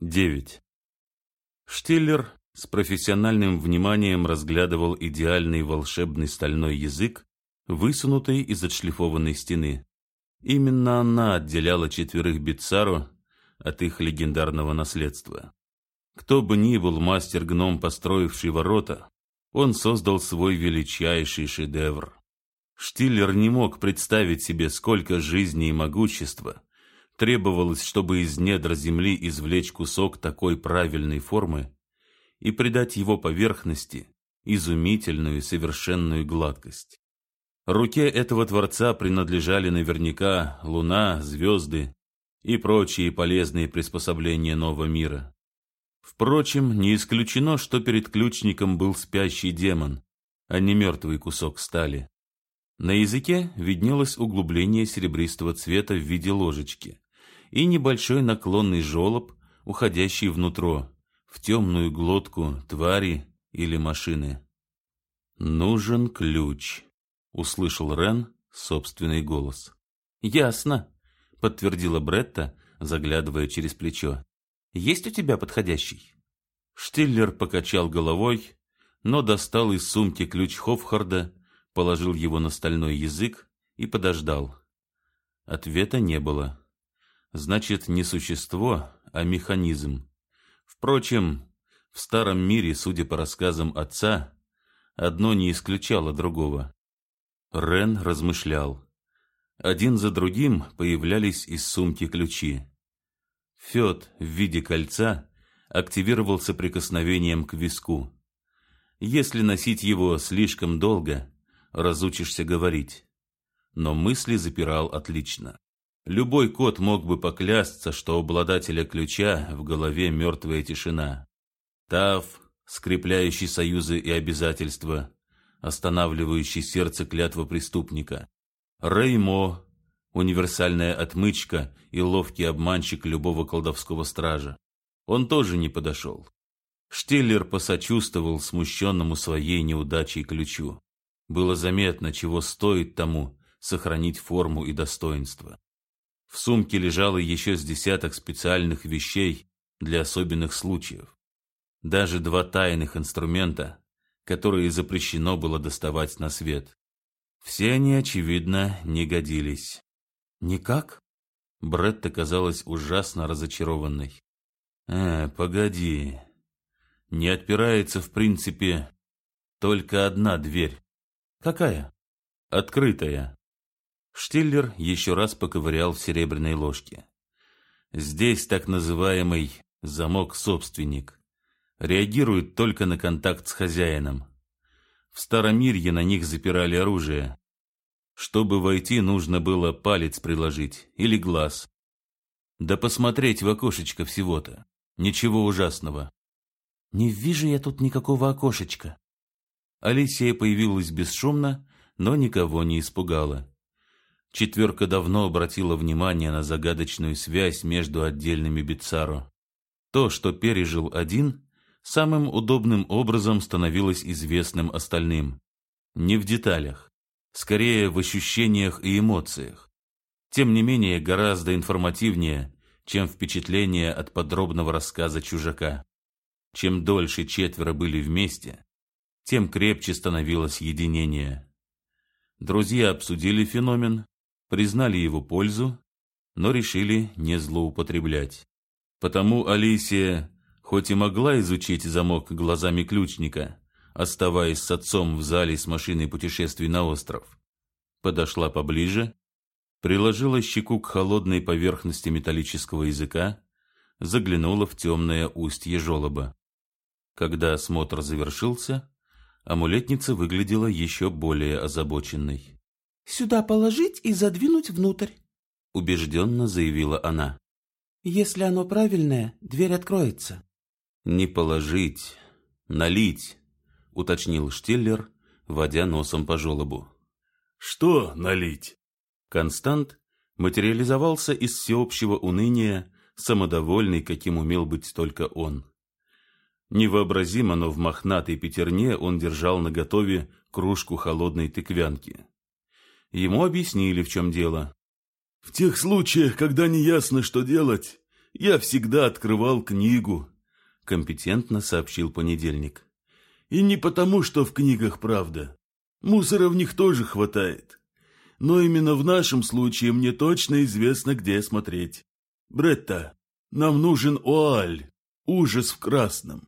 9. Штиллер с профессиональным вниманием разглядывал идеальный волшебный стальной язык, высунутый из отшлифованной стены. Именно она отделяла четверых Битсару от их легендарного наследства. Кто бы ни был мастер-гном, построивший ворота, он создал свой величайший шедевр. Штиллер не мог представить себе, сколько жизни и могущества требовалось, чтобы из недр земли извлечь кусок такой правильной формы и придать его поверхности изумительную совершенную гладкость. Руке этого Творца принадлежали наверняка луна, звезды и прочие полезные приспособления нового мира. Впрочем, не исключено, что перед ключником был спящий демон, а не мертвый кусок стали. На языке виднелось углубление серебристого цвета в виде ложечки и небольшой наклонный желоб, уходящий внутрь, в темную глотку твари или машины. «Нужен ключ», — услышал Рен собственный голос. «Ясно», — подтвердила Бретта, заглядывая через плечо. «Есть у тебя подходящий?» Штиллер покачал головой, но достал из сумки ключ Хофхарда, положил его на стальной язык и подождал. Ответа не было. Значит, не существо, а механизм. Впрочем, в старом мире, судя по рассказам отца, одно не исключало другого. Рен размышлял. Один за другим появлялись из сумки ключи. Фет в виде кольца активировался прикосновением к виску. Если носить его слишком долго, разучишься говорить. Но мысли запирал отлично. Любой кот мог бы поклясться, что у обладателя ключа в голове мертвая тишина. Тав, скрепляющий союзы и обязательства, останавливающий сердце клятва преступника. Реймо, универсальная отмычка и ловкий обманщик любого колдовского стража. Он тоже не подошел. Штиллер посочувствовал смущенному своей неудачей ключу. Было заметно, чего стоит тому сохранить форму и достоинство. В сумке лежало еще с десяток специальных вещей для особенных случаев. Даже два тайных инструмента, которые запрещено было доставать на свет. Все они, очевидно, не годились. «Никак?» Бретта казалась ужасно разочарованной. «Э, погоди. Не отпирается, в принципе, только одна дверь». «Какая?» «Открытая». Штиллер еще раз поковырял в серебряной ложке. Здесь так называемый замок-собственник. Реагирует только на контакт с хозяином. В Старомирье на них запирали оружие. Чтобы войти, нужно было палец приложить или глаз. Да посмотреть в окошечко всего-то. Ничего ужасного. Не вижу я тут никакого окошечка. Алисия появилась бесшумно, но никого не испугала. Четверка давно обратила внимание на загадочную связь между отдельными Бицаро. То, что пережил один, самым удобным образом становилось известным остальным. Не в деталях, скорее в ощущениях и эмоциях. Тем не менее, гораздо информативнее, чем впечатление от подробного рассказа чужака. Чем дольше четверо были вместе, тем крепче становилось единение. Друзья обсудили феномен признали его пользу, но решили не злоупотреблять. Потому Алисия, хоть и могла изучить замок глазами ключника, оставаясь с отцом в зале с машиной путешествий на остров, подошла поближе, приложила щеку к холодной поверхности металлического языка, заглянула в темное устье желоба. Когда осмотр завершился, амулетница выглядела еще более озабоченной. Сюда положить и задвинуть внутрь, убежденно заявила она. Если оно правильное, дверь откроется. Не положить, налить, уточнил Штиллер, водя носом по желобу. Что налить? Констант материализовался из всеобщего уныния, самодовольный, каким умел быть только он. Невообразимо, но в мохнатой пятерне он держал наготове кружку холодной тыквянки. Ему объяснили, в чем дело. В тех случаях, когда не ясно, что делать, Я всегда открывал книгу, компетентно сообщил понедельник. И не потому, что в книгах правда. Мусора в них тоже хватает. Но именно в нашем случае мне точно известно, где смотреть. Бретта, нам нужен Оаль, ужас в красном.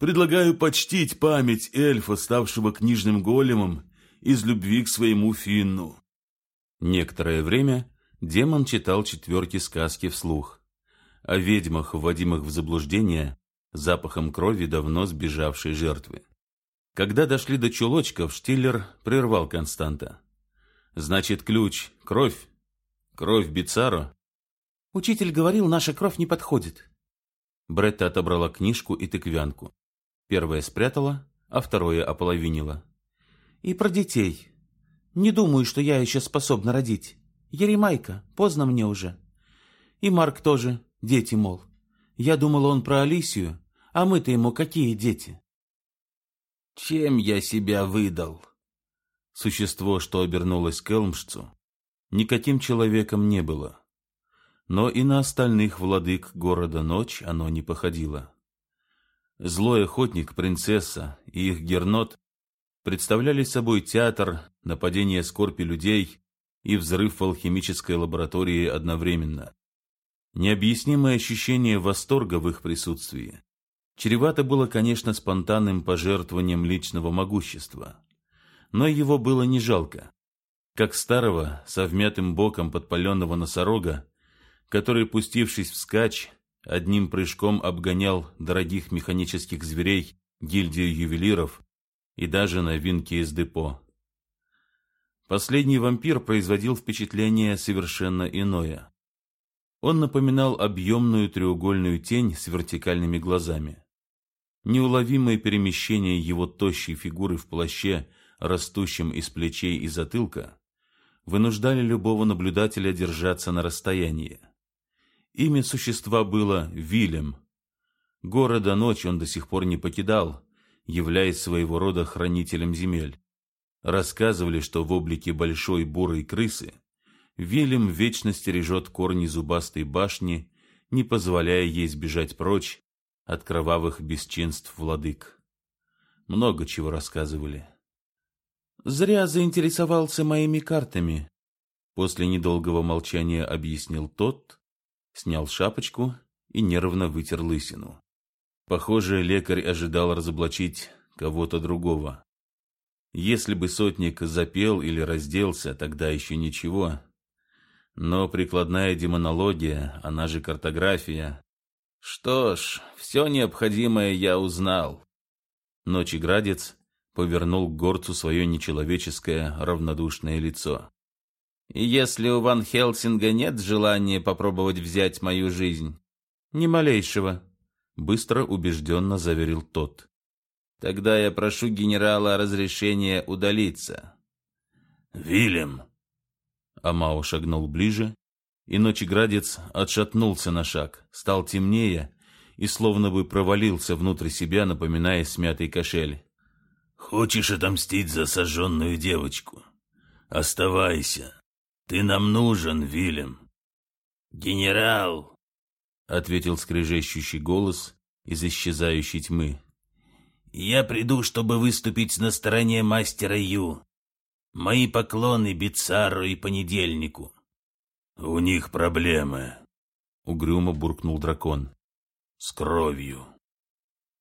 Предлагаю почтить память эльфа, ставшего книжным големом, из любви к своему Финну. Некоторое время демон читал четверки сказки вслух. О ведьмах, вводимых в заблуждение, запахом крови давно сбежавшей жертвы. Когда дошли до чулочков, Штиллер прервал Константа. «Значит, ключ — кровь? Кровь Бицаро?» «Учитель говорил, наша кровь не подходит». Бретта отобрала книжку и тыквянку. Первое спрятала, а второе ополовинила. «И про детей. Не думаю, что я еще способна родить. Еремайка, поздно мне уже. И Марк тоже, дети, мол. Я думала, он про Алисию, а мы-то ему какие дети?» Чем я себя выдал? Существо, что обернулось к Элмшцу, никаким человеком не было. Но и на остальных владык города ночь оно не походило. Злой охотник, принцесса и их гернот представляли собой театр, нападение скорпи людей и взрыв в алхимической лаборатории одновременно. Необъяснимое ощущение восторга в их присутствии Чревато было, конечно, спонтанным пожертвованием личного могущества. Но его было не жалко. Как старого, совмятым боком подпаленного носорога, который, пустившись вскачь, одним прыжком обгонял дорогих механических зверей, гильдию ювелиров и даже новинки из депо. Последний вампир производил впечатление совершенно иное. Он напоминал объемную треугольную тень с вертикальными глазами. Неуловимое перемещение его тощей фигуры в плаще, растущем из плечей и затылка, вынуждали любого наблюдателя держаться на расстоянии. Имя существа было Вилем. Города ночь он до сих пор не покидал, являясь своего рода хранителем земель. Рассказывали, что в облике большой бурой крысы Вилем вечно стережет корни зубастой башни, не позволяя ей сбежать прочь от кровавых бесчинств владык. Много чего рассказывали. Зря заинтересовался моими картами. После недолгого молчания объяснил тот, снял шапочку и нервно вытер лысину. Похоже, лекарь ожидал разоблачить кого-то другого. Если бы сотник запел или разделся, тогда еще ничего. Но прикладная демонология, она же картография, что ж, все необходимое я узнал. Ночеградец повернул к горцу свое нечеловеческое равнодушное лицо. И если у Ван Хелсинга нет желания попробовать взять мою жизнь, ни малейшего, быстро убежденно заверил тот. Тогда я прошу генерала разрешения удалиться. Вильям. Амао шагнул ближе и ночеградец отшатнулся на шаг, стал темнее и словно бы провалился внутрь себя, напоминая смятый кошель. «Хочешь отомстить за сожженную девочку? Оставайся. Ты нам нужен, Вильям». «Генерал!» — ответил скрежещущий голос из исчезающей тьмы. «Я приду, чтобы выступить на стороне мастера Ю. Мои поклоны Бицару и Понедельнику. «У них проблемы», — угрюмо буркнул дракон. «С кровью».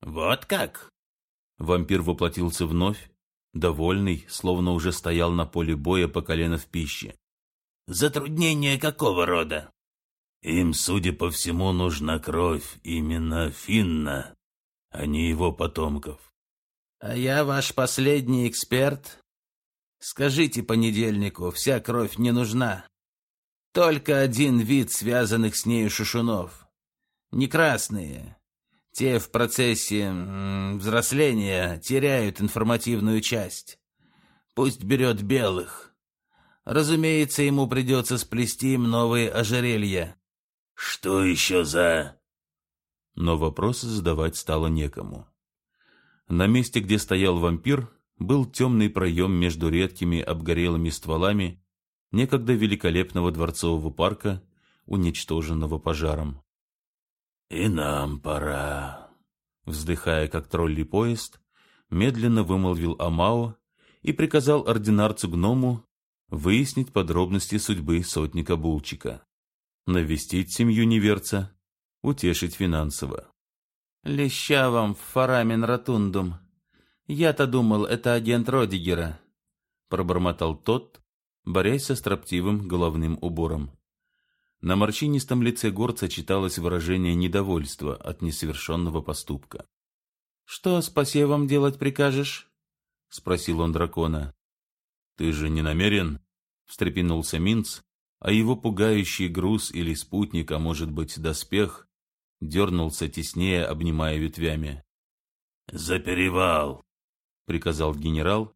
«Вот как?» Вампир воплотился вновь, довольный, словно уже стоял на поле боя по колено в пище. «Затруднения какого рода?» «Им, судя по всему, нужна кровь именно Финна, а не его потомков». «А я ваш последний эксперт? Скажите понедельнику, вся кровь не нужна. Только один вид связанных с нею шушунов. Не красные. Те в процессе взросления теряют информативную часть. Пусть берет белых. Разумеется, ему придется сплести им новые ожерелья. Что еще за... Но вопросы задавать стало некому. На месте, где стоял вампир, был темный проем между редкими обгорелыми стволами некогда великолепного дворцового парка, уничтоженного пожаром. И нам пора. Вздыхая, как троллей поезд, медленно вымолвил Амао и приказал ординарцу-гному выяснить подробности судьбы сотника Булчика, навестить семью неверца, утешить финансово. «Леща вам в фарамен ротундум. Я-то думал, это агент Родигера», — пробормотал тот, борясь со строптивым головным убором. На морщинистом лице горца читалось выражение недовольства от несовершенного поступка. «Что с посевом делать прикажешь?» — спросил он дракона. «Ты же не намерен?» — встрепенулся Минц, а его пугающий груз или спутник, а может быть доспех, дернулся теснее, обнимая ветвями. «За перевал!» — приказал генерал,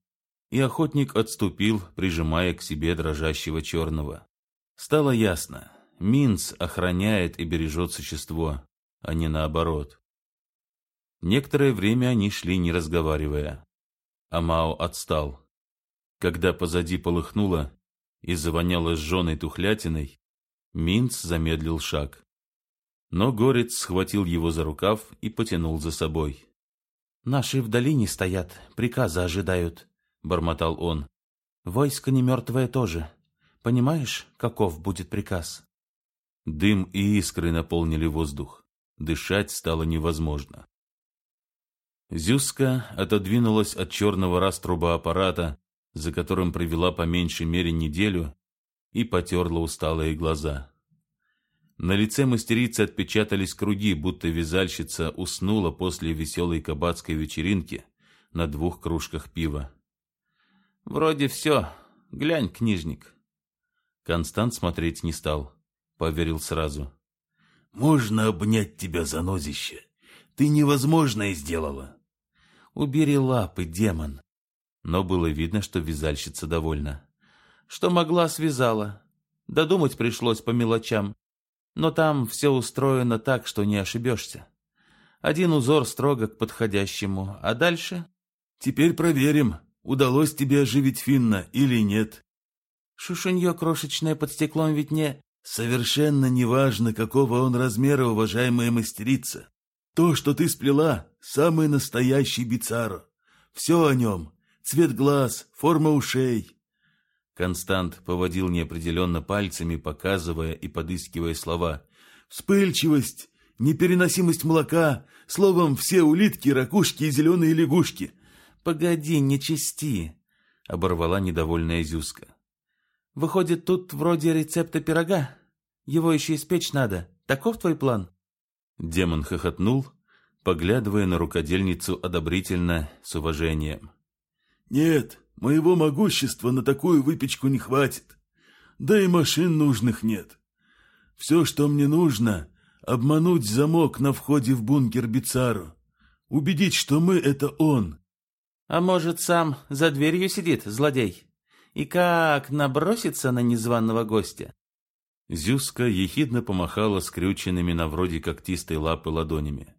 и охотник отступил, прижимая к себе дрожащего черного. Стало ясно, Минц охраняет и бережет существо, а не наоборот. Некоторое время они шли, не разговаривая. Амао отстал. Когда позади полыхнуло и завоняло сжженной тухлятиной, Минц замедлил шаг. Но горец схватил его за рукав и потянул за собой. «Наши в долине стоят, приказа ожидают», — бормотал он. «Войско не мертвое тоже. Понимаешь, каков будет приказ?» Дым и искры наполнили воздух. Дышать стало невозможно. Зюзка отодвинулась от черного раструба аппарата, за которым провела по меньшей мере неделю, и потерла усталые глаза. На лице мастерицы отпечатались круги, будто вязальщица уснула после веселой кабацкой вечеринки на двух кружках пива. «Вроде все. Глянь, книжник». Констант смотреть не стал, поверил сразу. «Можно обнять тебя за нозище. Ты невозможное сделала». «Убери лапы, демон но было видно, что вязальщица довольна. Что могла, связала. Додумать пришлось по мелочам. Но там все устроено так, что не ошибешься. Один узор строго к подходящему, а дальше... Теперь проверим, удалось тебе оживить Финна или нет. Шушунье крошечное под стеклом ведь не... Совершенно неважно, какого он размера, уважаемая мастерица. То, что ты сплела, самый настоящий бицаро. Все о нем, цвет глаз, форма ушей. Констант поводил неопределенно пальцами, показывая и подыскивая слова. Вспыльчивость, непереносимость молока, словом, все улитки, ракушки и зеленые лягушки. Погоди, не чисти, оборвала недовольная Зюзка. Выходит, тут вроде рецепта пирога. Его еще испечь надо. Таков твой план? Демон хохотнул, поглядывая на рукодельницу одобрительно, с уважением. Нет, моего могущества на такую выпечку не хватит. Да и машин нужных нет. Все, что мне нужно, обмануть замок на входе в бункер Бицару. Убедить, что мы — это он. А может, сам за дверью сидит, злодей? И как набросится на незваного гостя? Зюзка ехидно помахала скрюченными на вроде когтистой лапы ладонями.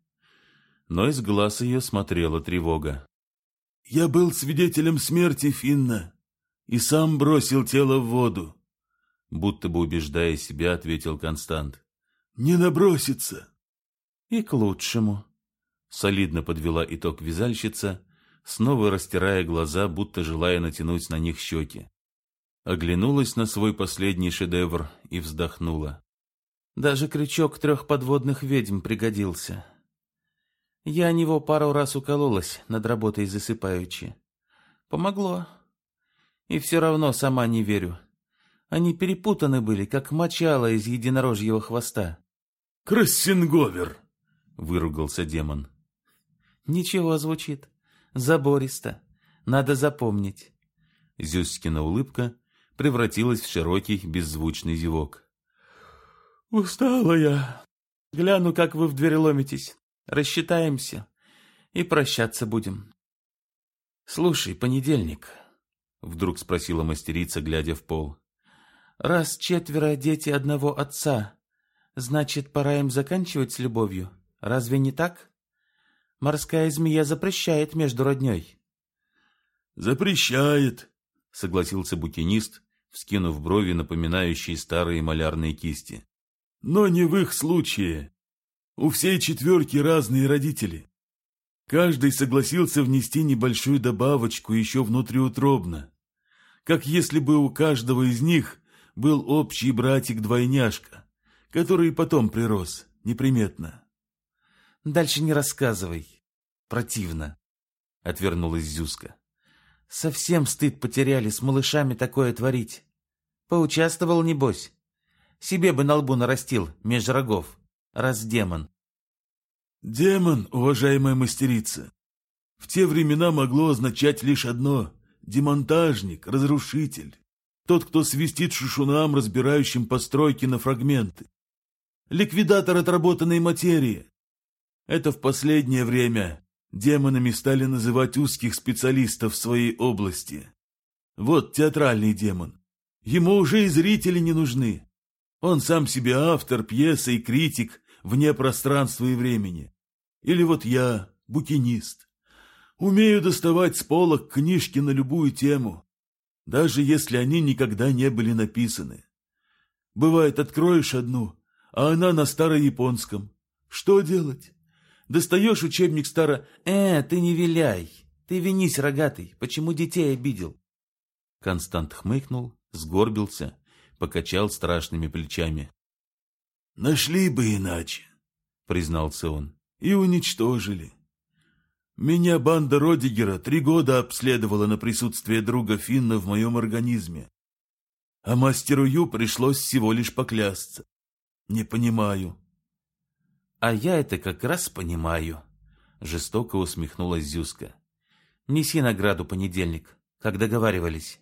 Но из глаз ее смотрела тревога. Я был свидетелем смерти Финна и сам бросил тело в воду. Будто бы убеждая себя, ответил Констант. Не набросится. И к лучшему. Солидно подвела итог вязальщица, снова растирая глаза, будто желая натянуть на них щеки. Оглянулась на свой последний шедевр и вздохнула. Даже крючок трех подводных ведьм пригодился. Я о него пару раз укололась над работой засыпаючи. Помогло. И все равно сама не верю. Они перепутаны были, как мочало из единорожьего хвоста. «Крассинговер!» — выругался демон. «Ничего звучит. Забористо. Надо запомнить». Зюськина улыбка превратилась в широкий беззвучный зевок. «Устала я. Гляну, как вы в дверь ломитесь. Рассчитаемся и прощаться будем. Слушай, понедельник, вдруг спросила мастерица, глядя в пол. Раз четверо дети одного отца, значит, пора им заканчивать с любовью. Разве не так? Морская змея запрещает между родней. Запрещает, согласился букинист, вскинув брови, напоминающие старые малярные кисти. Но не в их случае. У всей четверки разные родители. Каждый согласился внести небольшую добавочку еще внутриутробно, как если бы у каждого из них был общий братик-двойняшка, который потом прирос, неприметно. Дальше не рассказывай. Противно. Отвернулась Зюзка. Совсем стыд потеряли с малышами такое творить. Поучаствовал, небось. Себе бы на лбу нарастил, меж рогов, раз демон. Демон, уважаемая мастерица, в те времена могло означать лишь одно — демонтажник, разрушитель. Тот, кто свистит шушунам, разбирающим постройки на фрагменты. Ликвидатор отработанной материи. Это в последнее время демонами стали называть узких специалистов в своей области. Вот театральный демон. Ему уже и зрители не нужны. Он сам себе автор, пьеса и критик вне пространства и времени. Или вот я, букинист. Умею доставать с полок книжки на любую тему, даже если они никогда не были написаны. Бывает, откроешь одну, а она на старояпонском. Что делать? Достаешь учебник старо... Э, ты не виляй, ты винись, рогатый, почему детей обидел? Констант хмыкнул, сгорбился, покачал страшными плечами. «Нашли бы иначе», — признался он, — «и уничтожили. Меня банда Родигера три года обследовала на присутствие друга Финна в моем организме. А мастеру Ю пришлось всего лишь поклясться. Не понимаю. А я это как раз понимаю, жестоко усмехнулась Зюзка. Неси награду понедельник, как договаривались.